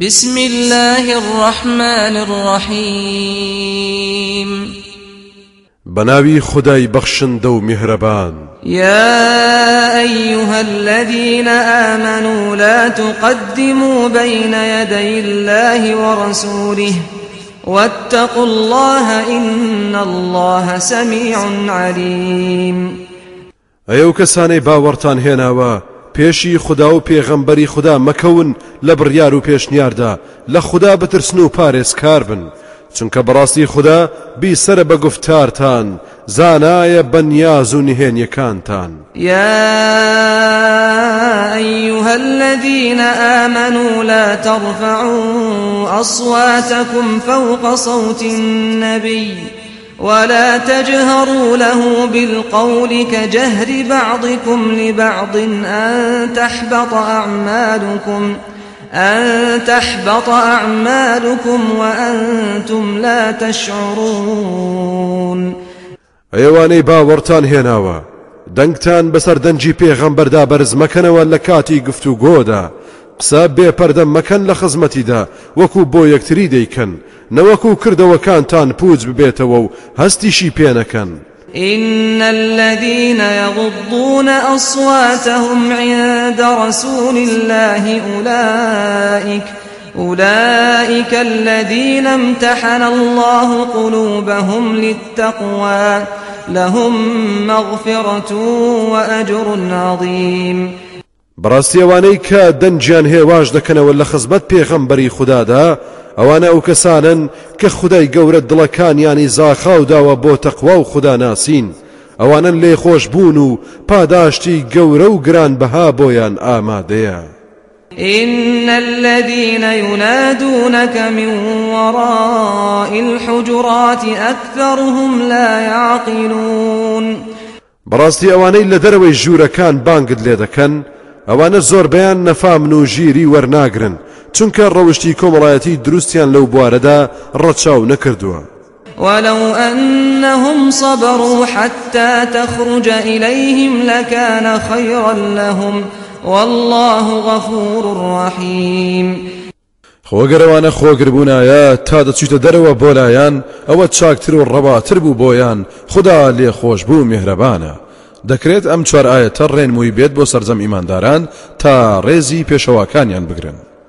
بسم الله الرحمن الرحيم. بناوي خداي بخشن دو مهربان. يا أيها الذين آمنوا لا تقدموا بين يدي الله ورسوله واتقوا الله إن الله سميع عليم. ئەو کەسانەی باوەڕتان هێناوە پێشی خدا و پێغەمبەری خدا مەکەون لە بڕیار و پێشنیاردا لە خدا بترسن و پارێزکار بن. چونکە بەڕاستی خدا بیسەرە بە گفتارتان زانایە بەنیاز و نهێنیەکانتان. يا أيها الذين آمنوا لا ترفعوا أصواتكم فوق صوت النبي ولا تجهروا له بالقول كجهر بعضكم لبعض أن تحبط أعمالكم أن تحبط أعمالكم وأنتم لا تشعرون. ئەوانەی باوەڕتان هێناوە دەنگتان بەسەر دەنجی پێغەمبەردا بەرز مەکەنەوە لە کاتی گفت و گۆدا قسە بێپەردە مەکەن لە خزمەتیدا وەکو بۆ یەکتری دەیکەن نەوەکو کردەوەکانتان پوچ ببێتەوە و هەستیشی پێنەکەن إن الذين يغضون أصواتهم عند رسول الله أولئك أولئك الذين امتحن الله قلوبهم للتقوى لهم مغفرة وأجر عظيم. کە دەنجیان هێواش دەکەنەوە لە خزمەت پێغەمبەری خوددادا ئەوانە ئەو کەسانن کە خدای گەورە دڵەکانیانی زاخاو داوە بۆ تەقوا و خوددا ناسین. ئەوانن لێ خۆش بوون و پاداشتی گەورە و گران بەها بۆیان ئامادەیە. إن الذين ينادونك من وراء الحجرات أكثرهم لا يعقلون. لە دەرەوەی ژوورەکان بانگت لێ دەکەن ئەوانە زۆر بەیان نەفامن و ژیری وەرناگرن. چونکە ڕەوشی کۆمەڵایەتی دروستیان لەو بوارەدا ڕەچاو نەکردووە. ولو أنهم صبروا حتى تخرج إليهم لكان خيرا لهم والله غفور رحيم. خۆگەرەوانە خۆگربوونایە تا دەچیتە دەرەوە بۆلایەن ئەوە چاکتر و ڕەباتر بوو بۆیان. خدا لێ خۆش بوو میهرەبانە دەکرێت ئەم چوار ئاەتە ڕێنمووی بێت بۆ سەررجەم ئیمانداران تا ڕێزی پێشەواکانیان بگرن.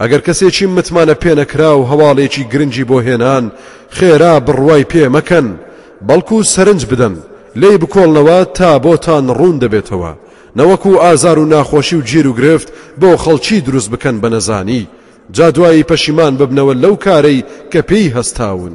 ئەگەر کەسێکی متمانە پێنەکرا و هەواڵێکی گرنگی بۆ هێنان خێرا بڕوای پێ مەکەن بەڵکو سەرنج بدەن. لی بکۆڵنەوە تا بۆتان ڕوون دەبێتەوە. نەوەکو ئازار و ناخۆشی و گیر و گرفت بۆ خەڵکی دروست بکەن بە نەزانی. جا دوایی پەشیمان ببنەوە لەو کارەی کە پێی هەستاون.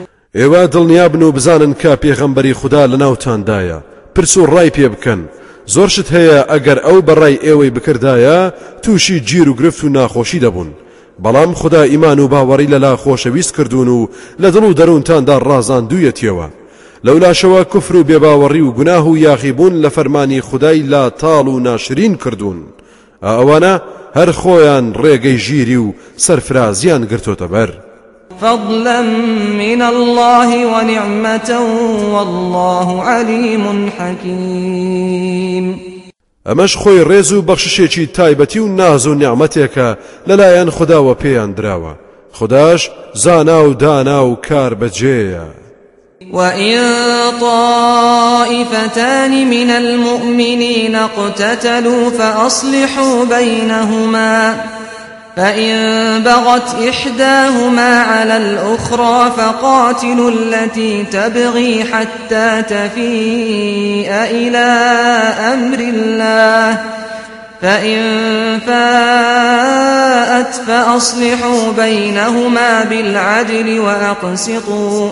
ئێوە دڵنیابن و بزانن کە پێغەمبەری خوددا لە ناوتاندایە. پرس و ڕای پێ بکەن. زۆرشت هەیە ئەگەر ئەو بەڕای ئێوەی بکردایە تووشی گیر و گرفت و ناخۆشی دەبوون. بەڵام خدا ئیمان و باوەڕی لەلا خۆشەویست کردوون و لە دڵ و دەروونتاندا ڕازان دوویەتیەوە لەولاشەوە کوفر و بێباوەڕی و گوناه و یاخیبوون لە فەرمانی خدای لا تاڵ و ناشرین کردوون. ئەوانە هەر خۆیان ڕێگەی ژیری و سەرفرازیان گرتۆتە بەر فضلا من الله ونعمة والله عليم حكيم. ئەمەش خۆی ڕێز و بەخششێکی تایبەتی و ناز و نیعممەتێکە لەلایەن خداوە پێیان خداش زانا و دانا و کار وإن طائفتان من المؤمنين اقتتلوا فأصلحوا بينهما. فإن بغت إحداهما على الأخرى فقاتلوا التي تبغي حتى تفيء إلى أمر الله فإن فاءت فأصلحوا بينهما بالعدل وأقسطوا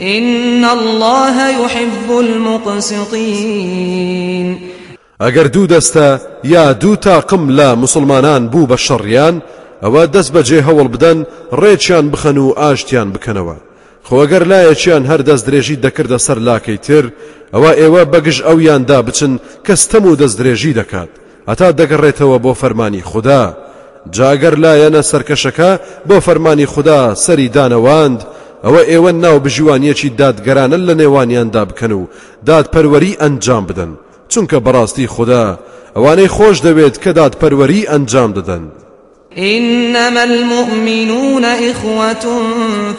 إن الله يحب المقسطين ئەگەر دوو دەستە یا دوو تاقم لە مسلمانان بوو بە شەڕیان ئەوە دەست بەجێ هەوڵ بدەن ڕێکیان بخەن و ئاشتیان بکەنەوە. خۆگەر لایەکیان هەر دەست درێژی دەکردە سەر لاکەی تر ئەوە ئێوە بەگژ ئەویاندا بچن کە ستەم و دەست درێژی دەکات. هەتا دەگەڕێتەوە بۆ فەرمانی خودا. جا گەر لایەنە سەرکەشەکە بۆ فەرمانی خودا سەری دانەواند. ئەوە ئێوە ناوبژوانیەکی دادگەرانە لە نێوانیاندا بکەن و دادپەروەری ئەنجام بدەن. چونکە بەڕاستی خوددا ئەوانەی خۆش دەوێت کە دادپەروەری ئەنجام دەدەن. إنما المؤمنون إخوة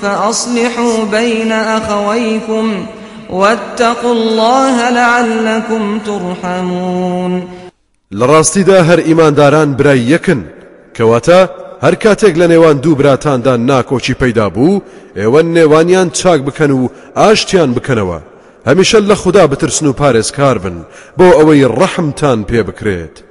فأصلحوا بين أخويكم واتقوا الله لعلكم ترحمون. لڕاستیدا هەر ئیمانداران برای یەکن. کەواتە هەر کاتێک لە نێوان دوو براتاندا ناکۆچی پەیدا بوو ئێوە نێوانیان چاک بکەن و ئاشتیان بکەنەوە. هەمیشە لە خوددا بترسن و پارێزکار بن بۆ ئەوەی ڕەحمتان پێ بکرێت.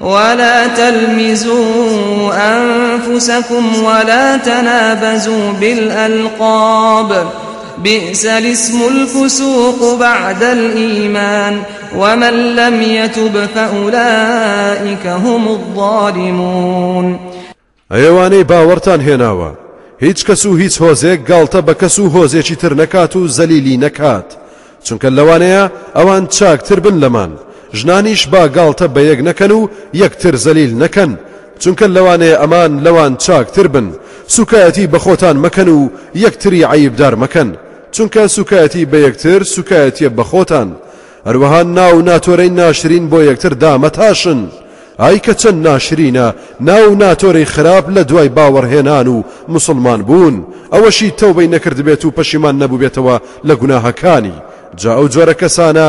ولا تلمزوا أنفسكم ولا تنابزوا بالألقاب. بئس الاسم الفسوق بعد الإيمان. ومن لم يتب فأولئك هم الظالمون. ئەی ئەوانەی باوەڕتان هێناوە. هیچ کەس و هیچ هۆزێک گاڵتە بە کەس و هۆزێکی تر نەکات و زەلیلی نەکات. چونکە بن ژنانیش با گاڵتە بە یەک نەکەن و یەکتر زەلیل نەکەن. چونکە لەوانەیە ئەمان لەوان چاکتر بن. سوکایەتی بە خۆتان مەکەن و یەکتری عیبدار مەکەن. چونکە سوکایەتی بە یەکتر سوکایەتیە بە خۆتان. هەروەها ناو ناتۆرەی ناشرین بۆ یەکتر دامەتاشن. ئای کە چەند ناشرینە ناو ناتۆرەی خراپ لە دوای باوەڕهێنان و مسلمان بوون. ئەوەشی تەوبەی نەکرد بێت و پەشیمان نەبوو بێتەوە لە گوناهەکانی. جا ئەو جۆرە کەسانە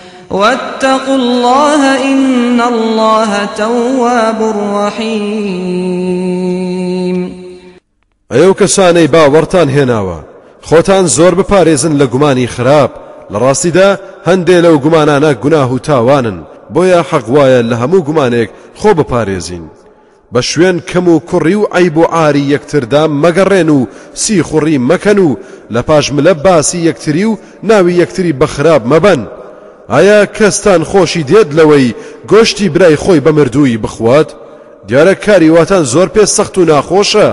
واتقوا الله إن الله تواب رحيم. ئەو کەسانەی باوەڕتان هێناوە. خۆتان زۆر بپارێزن لە گومانی خراپ. لە ڕاستیدا هەندێ لەو گومانانە گوناه و تاوانن. بۆیە حەقوایە لە هەموو گومانێک خۆ بپارێزین. بە شوێن کەم و کوڕی و ئەی بۆ ئاری یەکتردا مەگەڕێن و سی خوڕی مەکەن و لە پاشملە باسی یەکتری و ناوی یەکتری بەخراب مەبەن. ئایا کەستان خۆشی دێت لەوەی گۆشتی برای خۆی بە مردووی بخوات؟ دیارە کاری واتان زۆر پێ سەخت و ناخۆشە.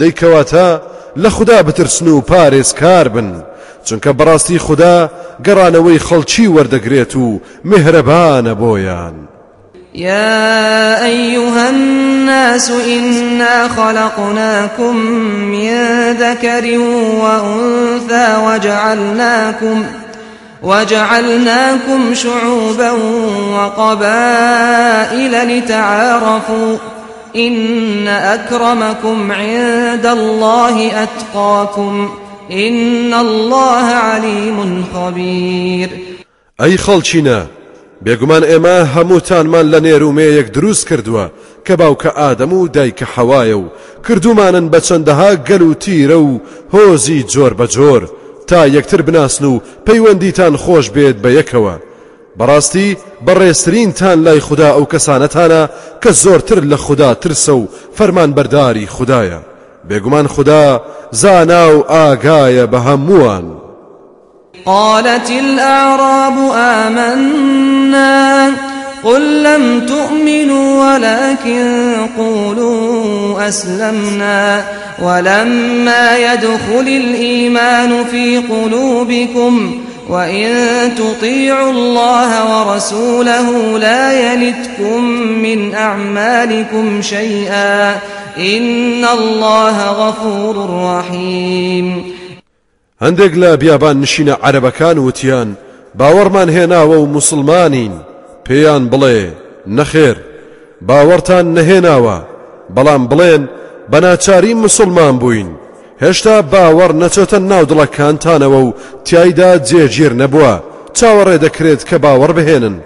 دەیکەواتە لە خوددا بترسن و پارێزکار بن. چونکە بەڕاستی خوددا گەڕانەوەی خەڵکی وەردەگرێت و مهرەبانە بۆیان. يا أيها الناس إنا خلقناكم من ذكر وأنثى وجعلناكم وجعلناكم شعوبا وقبائل لتعارفوا إن أكرمكم عند الله أتقاكم إن الله عليم خبير. ئەی خەڵچینە بێگومان ئێمە هەمووتانمان لە نێرومەیەک دروست کردووە کە باوکە ئادەم و دایکە حەوایە و کردومانن بە چەندەها گەل و تیرە و هۆزی جۆر بە جۆر تا یەکتر بناسن و پەیوەندیتان خۆش بێت بە یەکەوە. بەڕاستی بەڕێسترینتان لای خوددا ئەو کەسانەتانە کە زۆرتر لە خوددا ترسە و فەرمان بەرداری خوددایە. بێگومان خوددا زانا و ئاگایە بە هەمووان. قالت الأعراب آمنا. قل لم تؤمنوا ولكن قولوا أسلمنا ولما يدخل الإيمان في قلوبكم وإن تطيعوا الله ورسوله لا يلتكم من أعمالكم شيئا إن الله غفور رحيم هەندێک لە بیابان نشینە عەرەبەکان وتیان باوەڕمان هێناوە و مسلمانین پێیان بڵێ نەخێر باوەڕتان نەهێناوە بەڵام بڵێن بەناچاری مسلمان بووین. هێشتا باوەڕ نەچۆتە ناو دڵەکانتانەوە و تایدا جێگیر نەبووە. چاوەڕێ دەکرێت کە باوەڕ بهێنن.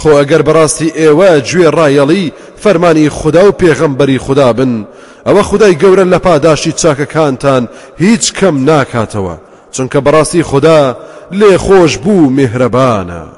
خۆ ئەگەر بەڕاستی ئێوە گوێ ڕایەڵی فەرمانی خوددا و پێغەمبەری خوددا بن. ئەوە خدای گەورە لە پاداشی چاکەکانتان هیچ کەم ناکاتەوە. چونکە بەڕاستی خوددا لێ خۆش بوو میهرەبانە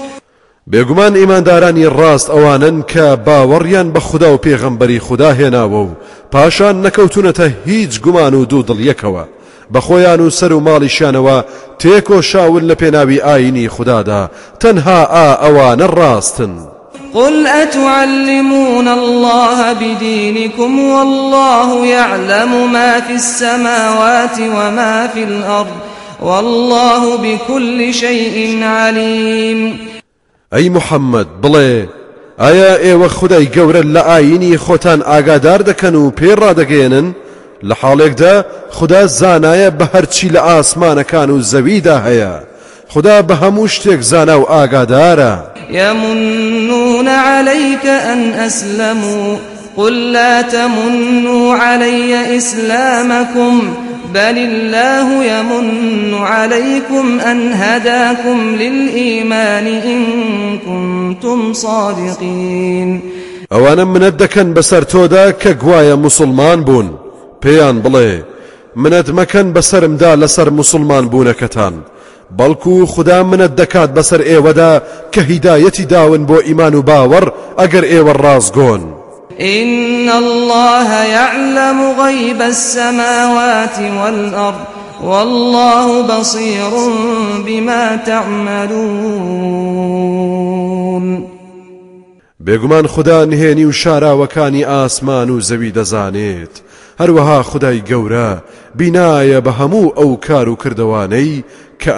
بێگومان ئیماندارانی ڕاست ئەوانن کە باوەڕیان بە خوددا و پێغەمبەری خوددا هێناوە و پاشان نەکەوتونەتە هیچ گومان و دوو دڵیەکەوە بەخۆیان و سەر و ماڵیشانەوە تێکۆ شاول لە پێناوی ئاینی خوددادا تەنها ئا ئەوانە ڕاستن. قل أتعلمون الله بدينكم والله يعلم ما في السماوات وما في الأرض والله بكل شيء عليم ئەی محەممەد بڵێ ئایا ئێوە خدای گەورە لە ئاینی خۆتان ئاگادار دەکەن و پێڕادەگەێنن لە حاڵێکدا خدا زانایە بە هەرچی لە ئاسمانەکان و زەویدا خدا بە هەموو شتێک زانا و ئاگادارە. يمنون عليك أن أسلموا قل لا تمنوا علي إسلامكم. بل الله يمن عليكم أن هداكم للإيمان إن كنتم صادقين منەت دەکەن بەسەر تۆدا کە گوایە مسلمان بوون پێیان بڵێ منەت مەکەن بەسرمدا لەسەر مسلمان بوونەکەتان بەڵکو خدا منەت دەکات بەسەر ئێوەدا کە داون بۆ ئیمان و باوەڕ ئێوە ڕازگۆن إن الله يعلم غيب السماوات والأرض والله بصير بما تعملون بێگومان خدا نهێنی و شاراوەکانی ئاسمان و زەوی دەزانێت هەروەها خدای گەورە بینایە بە هەموو ئەو کار و کردوانەی کە.